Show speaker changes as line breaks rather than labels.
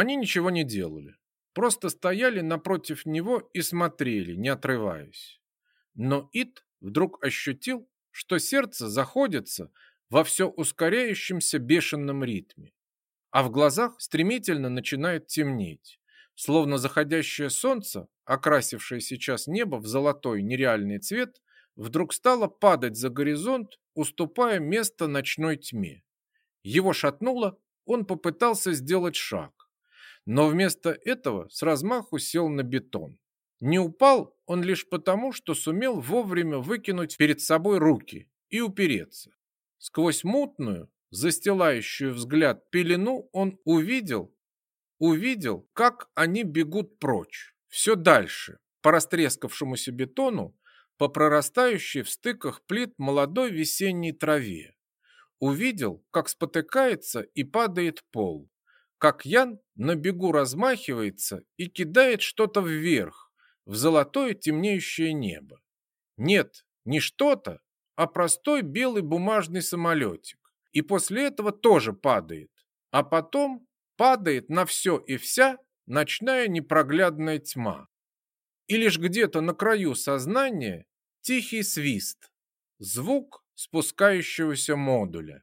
Они ничего не делали, просто стояли напротив него и смотрели, не отрываясь. Но Ит вдруг ощутил, что сердце заходится во все ускоряющемся бешеном ритме, а в глазах стремительно начинает темнеть, словно заходящее солнце, окрасившее сейчас небо в золотой нереальный цвет, вдруг стало падать за горизонт, уступая место ночной тьме. Его шатнуло, он попытался сделать шаг, но вместо этого с размаху сел на бетон. Не упал он лишь потому, что сумел вовремя выкинуть перед собой руки и упереться. Сквозь мутную, застилающую взгляд пелену он увидел, увидел, как они бегут прочь, все дальше, по растрескавшемуся бетону, по прорастающей в стыках плит молодой весенней траве. Увидел, как спотыкается и падает пол, как Ян на бегу размахивается и кидает что-то вверх, в золотое темнеющее небо. Нет, не что-то, а простой белый бумажный самолетик. И после этого тоже падает. А потом падает на все и вся ночная непроглядная тьма. И лишь где-то на краю сознания тихий свист, звук спускающегося модуля.